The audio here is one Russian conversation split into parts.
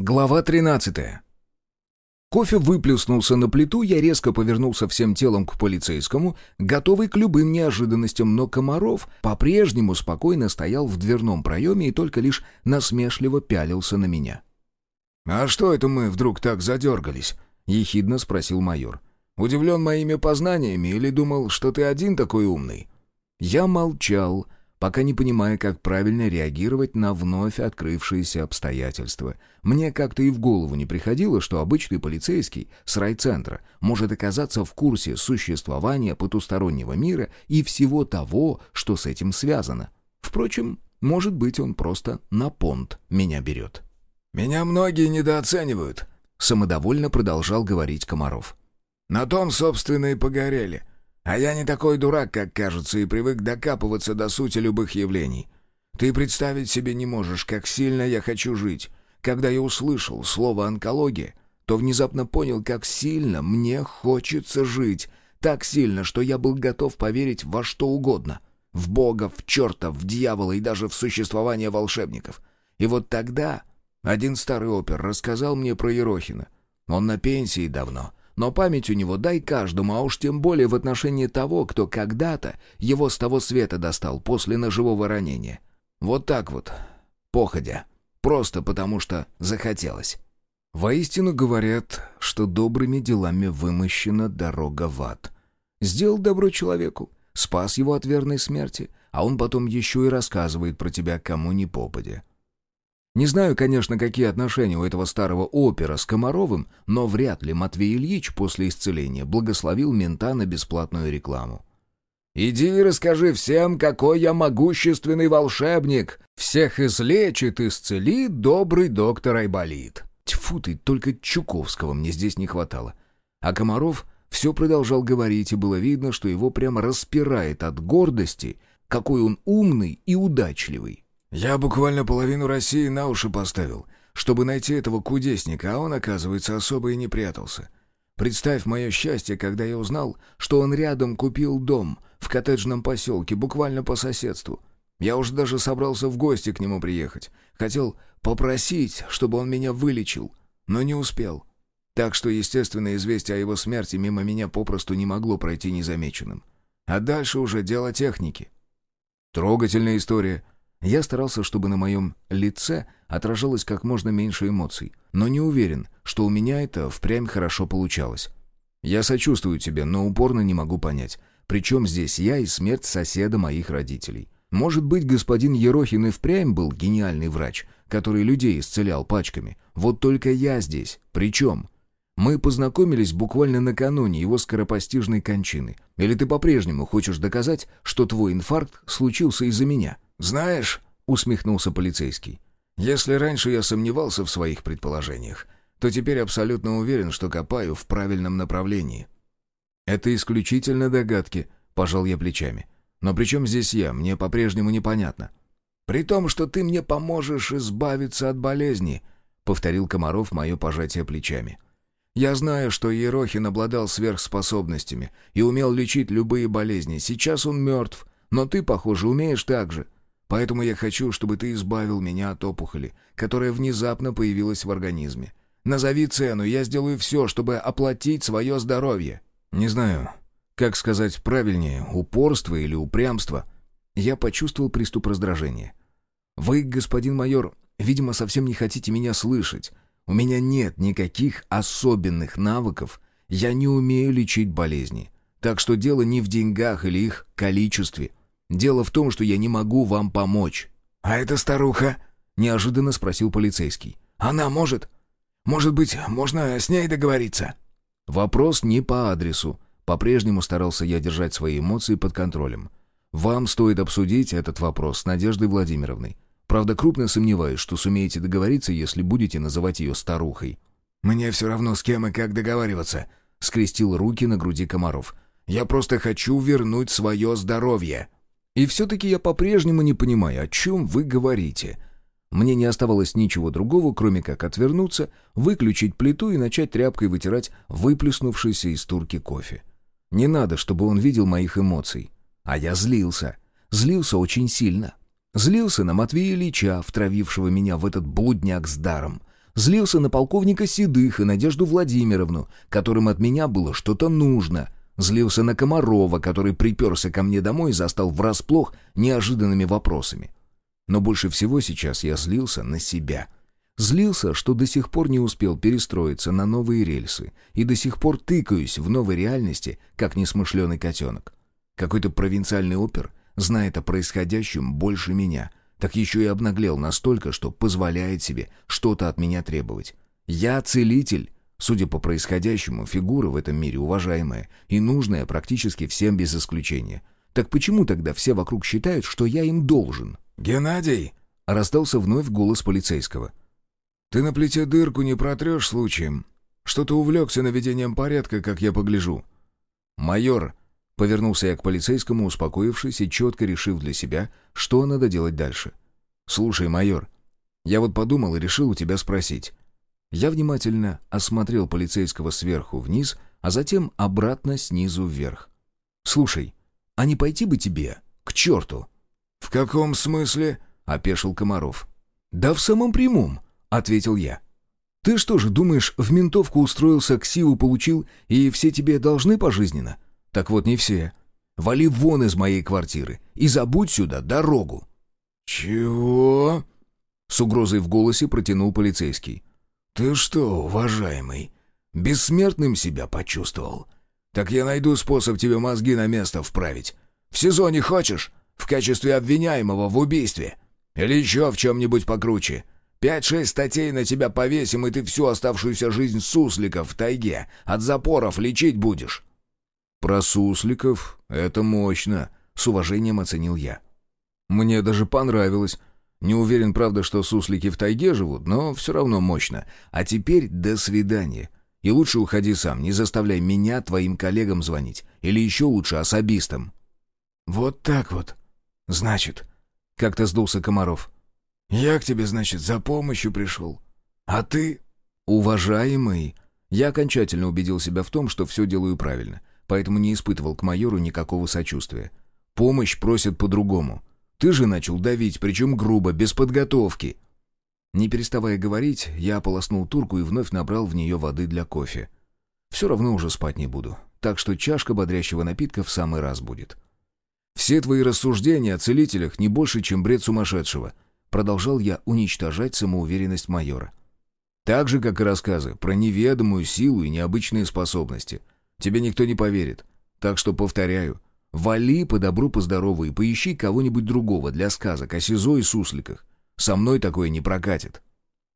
Глава 13. Кофе выплеснулся на плиту, я резко повернулся всем телом к полицейскому, готовый к любым неожиданностям, но Комаров по-прежнему спокойно стоял в дверном проеме и только лишь насмешливо пялился на меня. «А что это мы вдруг так задергались?» — ехидно спросил майор. «Удивлен моими познаниями или думал, что ты один такой умный?» Я молчал, — пока не понимая, как правильно реагировать на вновь открывшиеся обстоятельства. Мне как-то и в голову не приходило, что обычный полицейский с райцентра может оказаться в курсе существования потустороннего мира и всего того, что с этим связано. Впрочем, может быть, он просто на понт меня берет. «Меня многие недооценивают», — самодовольно продолжал говорить Комаров. «На том, собственно, и погорели. А я не такой дурак, как кажется, и привык докапываться до сути любых явлений. Ты представить себе не можешь, как сильно я хочу жить. Когда я услышал слово «онкология», то внезапно понял, как сильно мне хочется жить. Так сильно, что я был готов поверить во что угодно. В Бога, в черта, в дьявола и даже в существование волшебников. И вот тогда один старый опер рассказал мне про Ерохина. Он на пенсии давно, но память у него дай каждому, а уж тем более в отношении того, кто когда-то его с того света достал после ножевого ранения. Вот так вот, походя, просто потому что захотелось. Воистину говорят, что добрыми делами вымощена дорога в ад. Сделал добро человеку, спас его от верной смерти, а он потом еще и рассказывает про тебя кому ни попадя. Не знаю, конечно, какие отношения у этого старого опера с Комаровым, но вряд ли Матвей Ильич после исцеления благословил мента на бесплатную рекламу. «Иди и расскажи всем, какой я могущественный волшебник! Всех излечит, исцелит добрый доктор Айболит!» Тьфу ты, только Чуковского мне здесь не хватало. А Комаров все продолжал говорить, и было видно, что его прямо распирает от гордости, какой он умный и удачливый. Я буквально половину России на уши поставил, чтобы найти этого кудесника, а он, оказывается, особо и не прятался. Представь мое счастье, когда я узнал, что он рядом купил дом в коттеджном поселке, буквально по соседству. Я уже даже собрался в гости к нему приехать. Хотел попросить, чтобы он меня вылечил, но не успел. Так что, естественно, известие о его смерти мимо меня попросту не могло пройти незамеченным. А дальше уже дело техники. Трогательная история — я старался, чтобы на моем лице отражалось как можно меньше эмоций, но не уверен, что у меня это впрямь хорошо получалось. Я сочувствую тебе, но упорно не могу понять, причем здесь я и смерть соседа моих родителей. Может быть, господин Ерохин и впрямь был гениальный врач, который людей исцелял пачками. Вот только я здесь. Причем? Мы познакомились буквально накануне его скоропостижной кончины. Или ты по-прежнему хочешь доказать, что твой инфаркт случился из-за меня?» «Знаешь», — усмехнулся полицейский, «если раньше я сомневался в своих предположениях, то теперь абсолютно уверен, что копаю в правильном направлении». «Это исключительно догадки», — пожал я плечами. «Но при чем здесь я? Мне по-прежнему непонятно». «При том, что ты мне поможешь избавиться от болезни», — повторил Комаров мое пожатие плечами. «Я знаю, что Ерохин обладал сверхспособностями и умел лечить любые болезни. Сейчас он мертв, но ты, похоже, умеешь так же. Поэтому я хочу, чтобы ты избавил меня от опухоли, которая внезапно появилась в организме. Назови цену, я сделаю все, чтобы оплатить свое здоровье». «Не знаю, как сказать правильнее, упорство или упрямство?» Я почувствовал приступ раздражения. «Вы, господин майор, видимо, совсем не хотите меня слышать. У меня нет никаких особенных навыков. Я не умею лечить болезни. Так что дело не в деньгах или их количестве. Дело в том, что я не могу вам помочь». «А эта старуха?» — неожиданно спросил полицейский. «Она может? Может быть, можно с ней договориться?» Вопрос не по адресу. По-прежнему старался я держать свои эмоции под контролем. Вам стоит обсудить этот вопрос с Надеждой Владимировной. Правда, крупно сомневаюсь, что сумеете договориться, если будете называть ее старухой». «Мне все равно с кем и как договариваться», — скрестил руки на груди Комаров. «Я просто хочу вернуть свое здоровье». И все-таки я по-прежнему не понимаю, о чем вы говорите. Мне не оставалось ничего другого, кроме как отвернуться, выключить плиту и начать тряпкой вытирать выплеснувшийся из турки кофе. Не надо, чтобы он видел моих эмоций. А я злился. Злился очень сильно. Злился на Матвея Ильича, втравившего меня в этот блудняк с даром. Злился на полковника Седых и Надежду Владимировну, которым от меня было что-то нужно. Злился на Комарова, который приперся ко мне домой и застал врасплох неожиданными вопросами. Но больше всего сейчас я злился на себя. Злился, что до сих пор не успел перестроиться на новые рельсы и до сих пор тыкаюсь в новой реальности, как несмышленый котенок. Какой-то провинциальный опер знает о происходящем больше меня, так еще и обнаглел настолько, что позволяет себе что-то от меня требовать. Я целитель. Судя по происходящему, фигура в этом мире уважаемая и нужная практически всем без исключения. Так почему тогда все вокруг считают, что я им должен? «Геннадий!» — раздался вновь голос полицейского. «Ты на плите дырку не протрешь случаем? Что-то увлекся наведением порядка, как я погляжу». «Майор!» Повернулся я к полицейскому, успокоившись и четко решив для себя, что надо делать дальше. «Слушай, майор, я вот подумал и решил у тебя спросить». Я внимательно осмотрел полицейского сверху вниз, а затем обратно снизу вверх. «Слушай, а не пойти бы тебе к черту?» «В каком смысле?» — опешил Комаров. «Да в самом прямом», — ответил я. «Ты что же, думаешь, в ментовку устроился, ксиву получил, и все тебе должны пожизненно? Так вот не все. Вали вон из моей квартиры и забудь сюда дорогу. «Чего?» С угрозой в голосе протянул полицейский. «Ты что, уважаемый, бессмертным себя почувствовал? Так я найду способ тебе мозги на место вправить. В СИЗО не хочешь? В качестве обвиняемого в убийстве? Или еще в чем-нибудь покруче? Пять-шесть статей на тебя повесим, и ты всю оставшуюся жизнь сусликов в тайге от запоров лечить будешь. «Про сусликов — это мощно», — с уважением оценил я. «Мне даже понравилось. Не уверен, правда, что суслики в тайге живут, но все равно мощно. А теперь до свидания. И лучше уходи сам, не заставляй меня твоим коллегам звонить. Или еще лучше особистам». «Вот так вот. Значит...» — как-то сдулся Комаров. «Я к тебе, значит, за помощью пришел. А ты...» «Уважаемый...» Я окончательно убедил себя в том, что все делаю правильно поэтому не испытывал к майору никакого сочувствия. Помощь просят по-другому. Ты же начал давить, причем грубо, без подготовки. Не переставая говорить, я ополоснул турку и вновь набрал в нее воды для кофе. Все равно уже спать не буду, так что чашка бодрящего напитка в самый раз будет. «Все твои рассуждения о целителях не больше, чем бред сумасшедшего», продолжал я уничтожать самоуверенность майора. Так же, как и рассказы про неведомую силу и необычные способности — Тебе никто не поверит. Так что, повторяю, вали по добру, по здорову и поищи кого-нибудь другого для сказок о СИЗО и сусликах. Со мной такое не прокатит».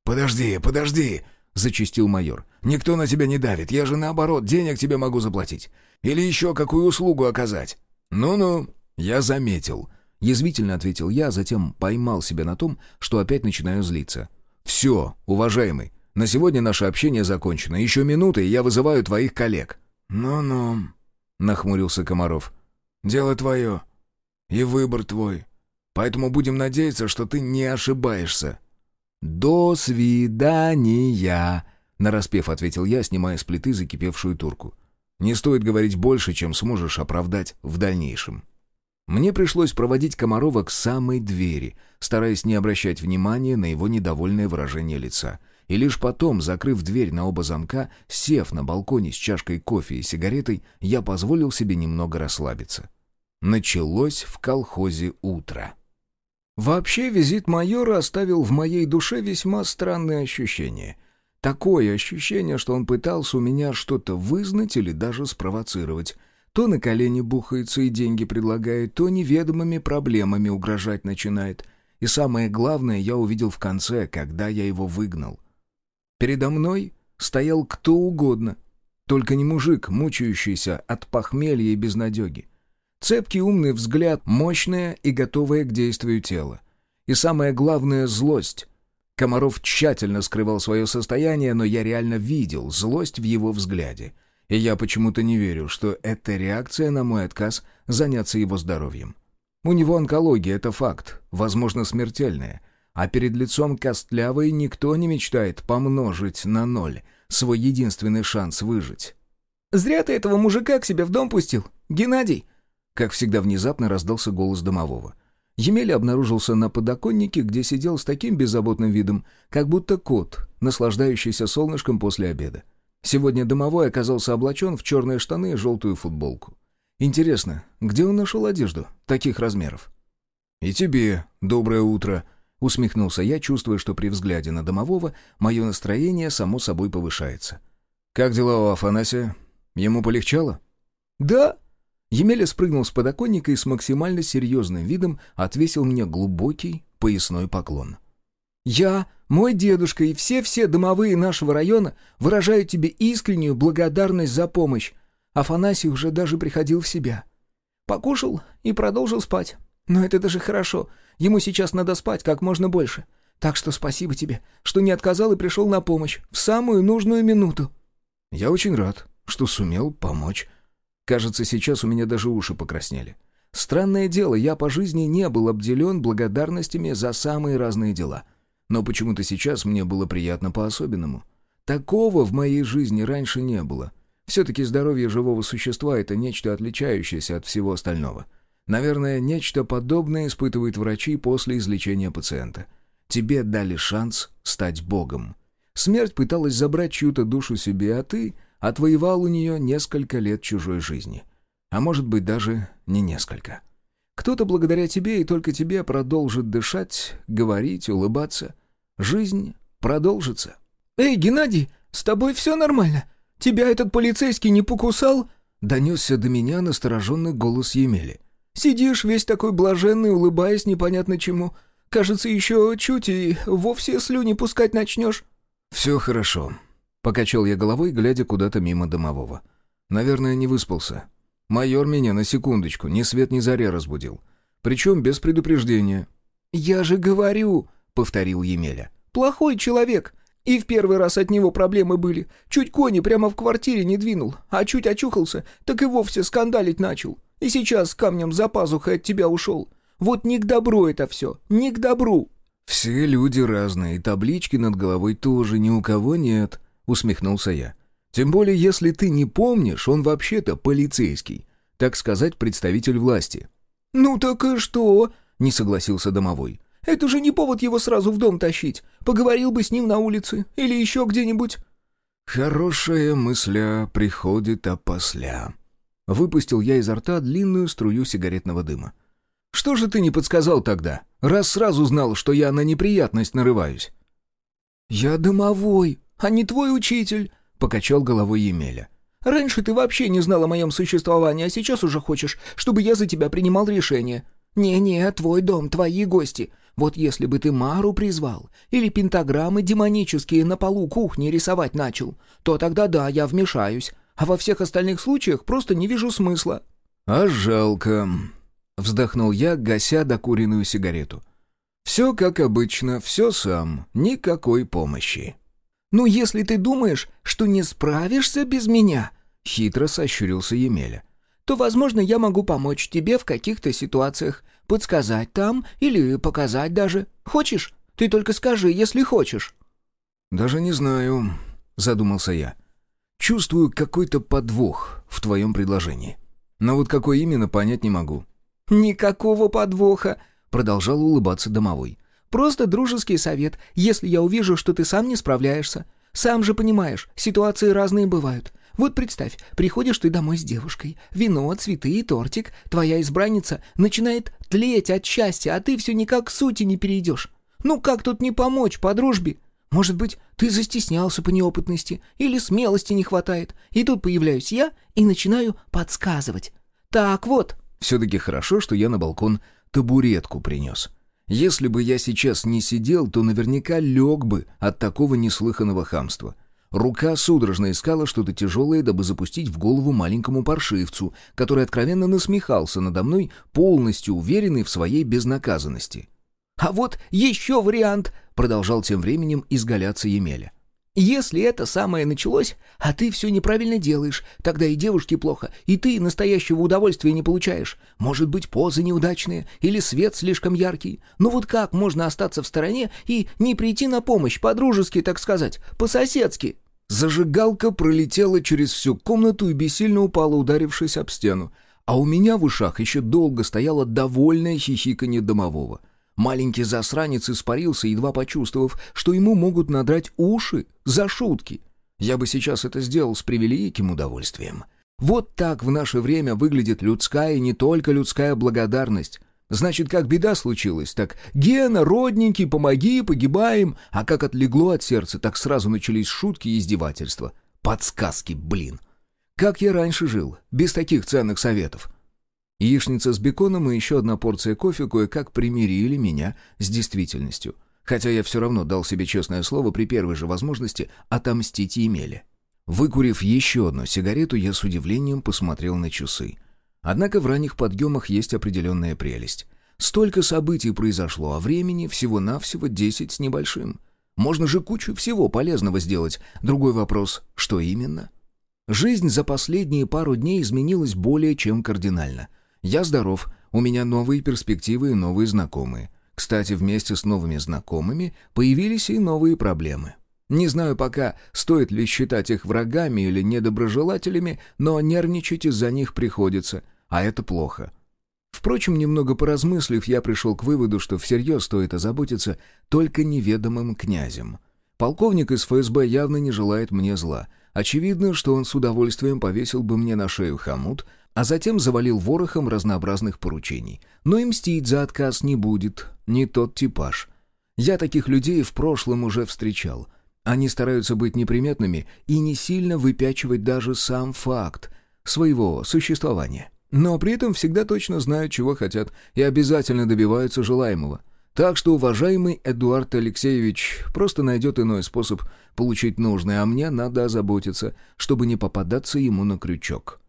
«Подожди, подожди!» — зачистил майор. «Никто на тебя не давит. Я же, наоборот, денег тебе могу заплатить. Или еще какую услугу оказать». «Ну-ну, я заметил». Язвительно ответил я, затем поймал себя на том, что опять начинаю злиться. «Все, уважаемый, на сегодня наше общение закончено. Еще минуты, и я вызываю твоих коллег». «Ну-ну», — нахмурился Комаров. «Дело твое. И выбор твой. Поэтому будем надеяться, что ты не ошибаешься». «До свидания», — нараспев ответил я, снимая с плиты закипевшую турку. «Не стоит говорить больше, чем сможешь оправдать в дальнейшем». Мне пришлось проводить Комарова к самой двери, стараясь не обращать внимания на его недовольное выражение лица — и лишь потом, закрыв дверь на оба замка, сев на балконе с чашкой кофе и сигаретой, я позволил себе немного расслабиться. Началось в колхозе утро. Вообще визит майора оставил в моей душе весьма странные ощущения. Такое ощущение, что он пытался у меня что-то вызнать или даже спровоцировать. То на колени бухается и деньги предлагает, то неведомыми проблемами угрожать начинает. И самое главное я увидел в конце, когда я его выгнал. Передо мной стоял кто угодно, только не мужик, мучающийся от похмелья и безнадеги. Цепкий умный взгляд, мощное и готовое к действию тело. И самое главное — злость. Комаров тщательно скрывал свое состояние, но я реально видел злость в его взгляде. И я почему-то не верю, что это реакция на мой отказ заняться его здоровьем. У него онкология — это факт, возможно, смертельная — а перед лицом костлявой никто не мечтает помножить на ноль свой единственный шанс выжить. «Зря ты этого мужика к себе в дом пустил, Геннадий!» Как всегда внезапно раздался голос домового. Емеля обнаружился на подоконнике, где сидел с таким беззаботным видом, как будто кот, наслаждающийся солнышком после обеда. Сегодня домовой оказался облачен в черные штаны и желтую футболку. Интересно, где он нашел одежду таких размеров? «И тебе доброе утро», — усмехнулся я, чувствуя, что при взгляде на домового мое настроение само собой повышается. «Как дела у Афанасия? Ему полегчало?» «Да», Емеля спрыгнул с подоконника и с максимально серьезным видом отвесил мне глубокий поясной поклон. «Я, мой дедушка и все-все домовые нашего района выражают тебе искреннюю благодарность за помощь. Афанасий уже даже приходил в себя. Покушал и продолжил спать. Но это даже хорошо. Ему сейчас надо спать как можно больше. Так что спасибо тебе, что не отказал и пришел на помощь в самую нужную минуту». «Я очень рад, что сумел помочь», Кажется, сейчас у меня даже уши покраснели. Странное дело, я по жизни не был обделен благодарностями за самые разные дела. Но почему-то сейчас мне было приятно по-особенному. Такого в моей жизни раньше не было. Все-таки здоровье живого существа — это нечто отличающееся от всего остального. Наверное, нечто подобное испытывают врачи после излечения пациента. Тебе дали шанс стать богом. Смерть пыталась забрать чью-то душу себе, а ты отвоевал у нее несколько лет чужой жизни. А может быть, даже не несколько. Кто-то благодаря тебе и только тебе продолжит дышать, говорить, улыбаться. Жизнь продолжится. «Эй, Геннадий, с тобой все нормально? Тебя этот полицейский не покусал?» Донесся до меня настороженный голос Емели. «Сидишь весь такой блаженный, улыбаясь непонятно чему. Кажется, еще чуть и вовсе слюни пускать начнешь». «Все хорошо», Покачал я головой, глядя куда-то мимо домового. Наверное, не выспался. Майор меня на секундочку, ни свет ни заря разбудил. Причем без предупреждения. «Я же говорю», — повторил Емеля. «Плохой человек. И в первый раз от него проблемы были. Чуть кони прямо в квартире не двинул, а чуть очухался, так и вовсе скандалить начал. И сейчас с камнем за пазухой от тебя ушел. Вот не к добру это все, не к добру». «Все люди разные, и таблички над головой тоже ни у кого нет», — усмехнулся я. «Тем более, если ты не помнишь, он вообще-то полицейский, так сказать, представитель власти». «Ну так и что?» — не согласился домовой. «Это же не повод его сразу в дом тащить. Поговорил бы с ним на улице или еще где-нибудь». «Хорошая мысля приходит опосля». Выпустил я изо рта длинную струю сигаретного дыма. «Что же ты не подсказал тогда, раз сразу знал, что я на неприятность нарываюсь?» «Я домовой», а не твой учитель», — покачал головой Емеля. «Раньше ты вообще не знал о моем существовании, а сейчас уже хочешь, чтобы я за тебя принимал решение. Не-не, твой дом, твои гости. Вот если бы ты Мару призвал или пентаграммы демонические на полу кухни рисовать начал, то тогда да, я вмешаюсь, а во всех остальных случаях просто не вижу смысла». «А жалко», — вздохнул я, гася докуренную сигарету. «Все как обычно, все сам, никакой помощи». «Ну, если ты думаешь, что не справишься без меня», — хитро сощурился Емеля, «то, возможно, я могу помочь тебе в каких-то ситуациях, подсказать там или показать даже. Хочешь? Ты только скажи, если хочешь». «Даже не знаю», — задумался я. «Чувствую какой-то подвох в твоем предложении. Но вот какой именно, понять не могу». «Никакого подвоха», — продолжал улыбаться домовой. Просто дружеский совет, если я увижу, что ты сам не справляешься. Сам же понимаешь, ситуации разные бывают. Вот представь, приходишь ты домой с девушкой, вино, цветы и тортик, твоя избранница начинает тлеть от счастья, а ты все никак к сути не перейдешь. Ну как тут не помочь по дружбе? Может быть, ты застеснялся по неопытности или смелости не хватает, и тут появляюсь я и начинаю подсказывать. Так вот. Все-таки хорошо, что я на балкон табуретку принес. Если бы я сейчас не сидел, то наверняка лег бы от такого неслыханного хамства. Рука судорожно искала что-то тяжелое, дабы запустить в голову маленькому паршивцу, который откровенно насмехался надо мной, полностью уверенный в своей безнаказанности. «А вот еще вариант!» — продолжал тем временем изгаляться Емеля. Если это самое началось, а ты все неправильно делаешь, тогда и девушке плохо, и ты настоящего удовольствия не получаешь. Может быть, позы неудачные или свет слишком яркий. Но вот как можно остаться в стороне и не прийти на помощь, по-дружески, так сказать, по-соседски?» Зажигалка пролетела через всю комнату и бессильно упала, ударившись об стену. А у меня в ушах еще долго стояло довольное хихиканье домового. Маленький засранец испарился, едва почувствовав, что ему могут надрать уши за шутки. Я бы сейчас это сделал с превеликим удовольствием. Вот так в наше время выглядит людская и не только людская благодарность. Значит, как беда случилась, так «Гена, родненький, помоги, погибаем», а как отлегло от сердца, так сразу начались шутки и издевательства. Подсказки, блин. Как я раньше жил, без таких ценных советов. Яичница с беконом и еще одна порция кофе кое-как примирили меня с действительностью. Хотя я все равно дал себе честное слово при первой же возможности отомстить Емеле. Выкурив еще одну сигарету, я с удивлением посмотрел на часы. Однако в ранних подъемах есть определенная прелесть. Столько событий произошло, а времени всего-навсего десять с небольшим. Можно же кучу всего полезного сделать. Другой вопрос, что именно? Жизнь за последние пару дней изменилась более чем кардинально. Я здоров, у меня новые перспективы и новые знакомые. Кстати, вместе с новыми знакомыми появились и новые проблемы. Не знаю пока, стоит ли считать их врагами или недоброжелателями, но нервничать из-за них приходится а это плохо. Впрочем, немного поразмыслив, я пришел к выводу, что всерьез стоит озаботиться только неведомым князем. Полковник из ФСБ явно не желает мне зла. Очевидно, что он с удовольствием повесил бы мне на шею хомут, а затем завалил ворохом разнообразных поручений. Но и мстить за отказ не будет, не тот типаж. Я таких людей в прошлом уже встречал. Они стараются быть неприметными и не сильно выпячивать даже сам факт своего существования но при этом всегда точно знают, чего хотят, и обязательно добиваются желаемого. Так что уважаемый Эдуард Алексеевич просто найдет иной способ получить нужное, а мне надо озаботиться, чтобы не попадаться ему на крючок.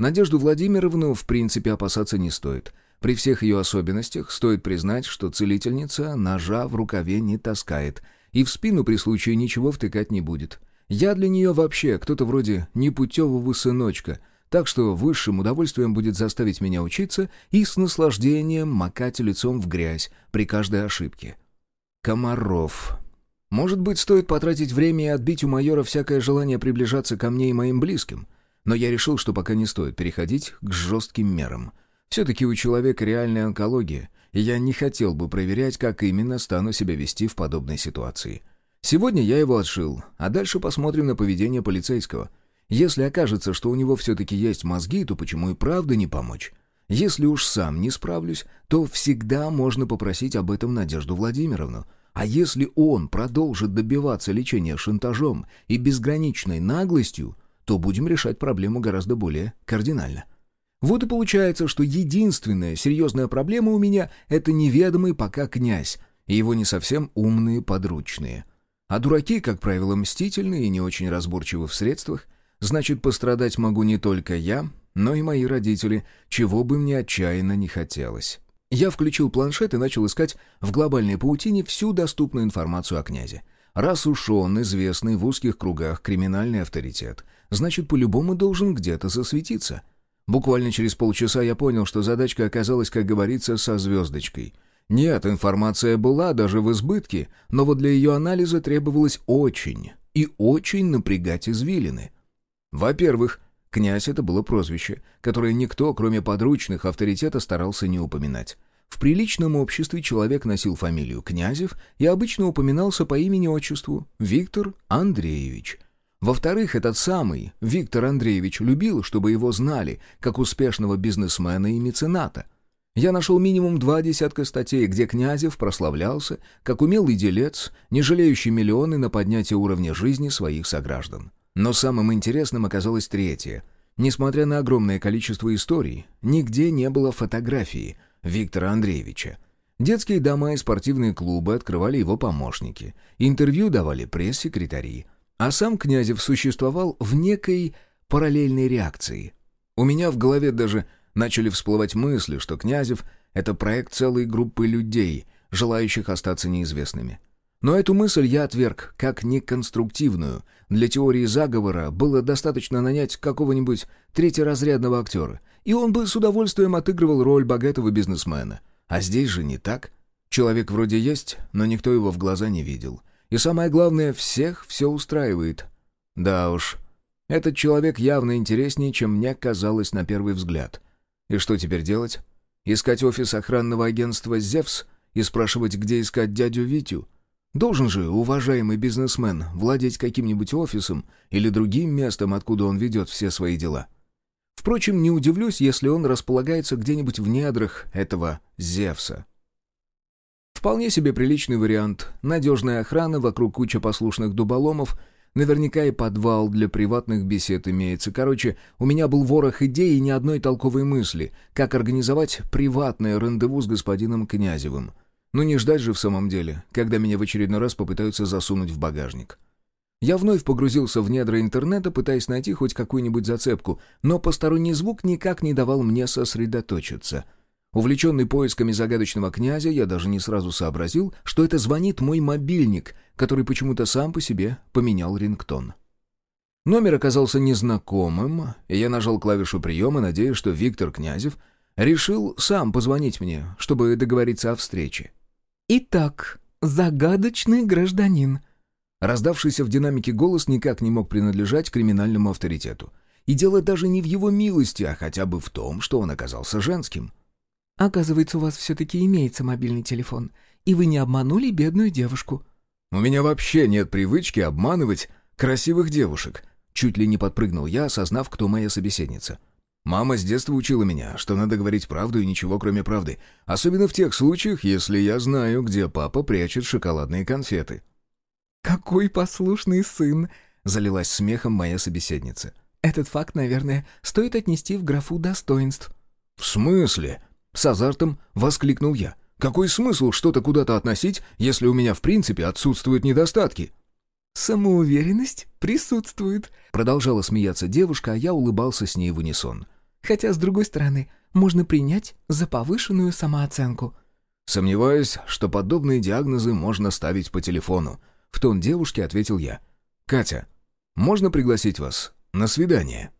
Надежду Владимировну в принципе опасаться не стоит. При всех ее особенностях стоит признать, что целительница ножа в рукаве не таскает и в спину при случае ничего втыкать не будет. Я для нее вообще кто-то вроде непутевого сыночка — так что высшим удовольствием будет заставить меня учиться и с наслаждением макать лицом в грязь при каждой ошибке. Комаров. Может быть, стоит потратить время и отбить у майора всякое желание приближаться ко мне и моим близким, но я решил, что пока не стоит переходить к жестким мерам. Все-таки у человека реальная онкология, и я не хотел бы проверять, как именно стану себя вести в подобной ситуации. Сегодня я его отшил, а дальше посмотрим на поведение полицейского — если окажется, что у него все-таки есть мозги, то почему и правда не помочь? Если уж сам не справлюсь, то всегда можно попросить об этом Надежду Владимировну. А если он продолжит добиваться лечения шантажом и безграничной наглостью, то будем решать проблему гораздо более кардинально. Вот и получается, что единственная серьезная проблема у меня — это неведомый пока князь и его не совсем умные подручные. А дураки, как правило, мстительные и не очень разборчивы в средствах — Значит, пострадать могу не только я, но и мои родители, чего бы мне отчаянно не хотелось. Я включил планшет и начал искать в глобальной паутине всю доступную информацию о князе. Раз уж он известный в узких кругах криминальный авторитет, значит, по-любому должен где-то засветиться. Буквально через полчаса я понял, что задачка оказалась, как говорится, со звездочкой. Нет, информация была даже в избытке, но вот для ее анализа требовалось очень и очень напрягать извилины. Во-первых, князь — это было прозвище, которое никто, кроме подручных авторитета, старался не упоминать. В приличном обществе человек носил фамилию Князев и обычно упоминался по имени-отчеству Виктор Андреевич. Во-вторых, этот самый Виктор Андреевич любил, чтобы его знали, как успешного бизнесмена и мецената. Я нашел минимум два десятка статей, где Князев прославлялся, как умелый делец, не жалеющий миллионы на поднятие уровня жизни своих сограждан. Но самым интересным оказалось третье. Несмотря на огромное количество историй, нигде не было фотографии Виктора Андреевича. Детские дома и спортивные клубы открывали его помощники, интервью давали пресс-секретари, а сам Князев существовал в некой параллельной реакции. У меня в голове даже начали всплывать мысли, что Князев — это проект целой группы людей, желающих остаться неизвестными. Но эту мысль я отверг, как неконструктивную. Для теории заговора было достаточно нанять какого-нибудь третьеразрядного актера, и он бы с удовольствием отыгрывал роль богатого бизнесмена. А здесь же не так. Человек вроде есть, но никто его в глаза не видел. И самое главное, всех все устраивает. Да уж, этот человек явно интереснее, чем мне казалось на первый взгляд. И что теперь делать? Искать офис охранного агентства «Зевс» и спрашивать, где искать дядю Витю? Должен же уважаемый бизнесмен владеть каким-нибудь офисом или другим местом, откуда он ведет все свои дела. Впрочем, не удивлюсь, если он располагается где-нибудь в недрах этого Зевса. Вполне себе приличный вариант. Надежная охрана, вокруг куча послушных дуболомов, наверняка и подвал для приватных бесед имеется. Короче, у меня был ворох идей и ни одной толковой мысли, как организовать приватное рандеву с господином Князевым. Ну не ждать же в самом деле, когда меня в очередной раз попытаются засунуть в багажник. Я вновь погрузился в недра интернета, пытаясь найти хоть какую-нибудь зацепку, но посторонний звук никак не давал мне сосредоточиться. Увлеченный поисками загадочного князя, я даже не сразу сообразил, что это звонит мой мобильник, который почему-то сам по себе поменял рингтон. Номер оказался незнакомым, и я нажал клавишу приема, надеясь, что Виктор Князев решил сам позвонить мне, чтобы договориться о встрече. «Итак, загадочный гражданин», Раздавшийся в динамике голос никак не мог принадлежать криминальному авторитету. И дело даже не в его милости, а хотя бы в том, что он оказался женским. «Оказывается, у вас все-таки имеется мобильный телефон, и вы не обманули бедную девушку». «У меня вообще нет привычки обманывать красивых девушек», чуть ли не подпрыгнул я, осознав, кто моя собеседница. «Мама с детства учила меня, что надо говорить правду и ничего кроме правды, особенно в тех случаях, если я знаю, где папа прячет шоколадные конфеты». «Какой послушный сын!» — залилась смехом моя собеседница. «Этот факт, наверное, стоит отнести в графу достоинств». «В смысле?» — с азартом воскликнул я. «Какой смысл что-то куда-то относить, если у меня в принципе отсутствуют недостатки?» «Самоуверенность присутствует», — продолжала смеяться девушка, а я улыбался с ней в унисон. «Хотя, с другой стороны, можно принять за повышенную самооценку». Сомневаюсь, что подобные диагнозы можно ставить по телефону. В тон девушке ответил я. «Катя, можно пригласить вас на свидание?»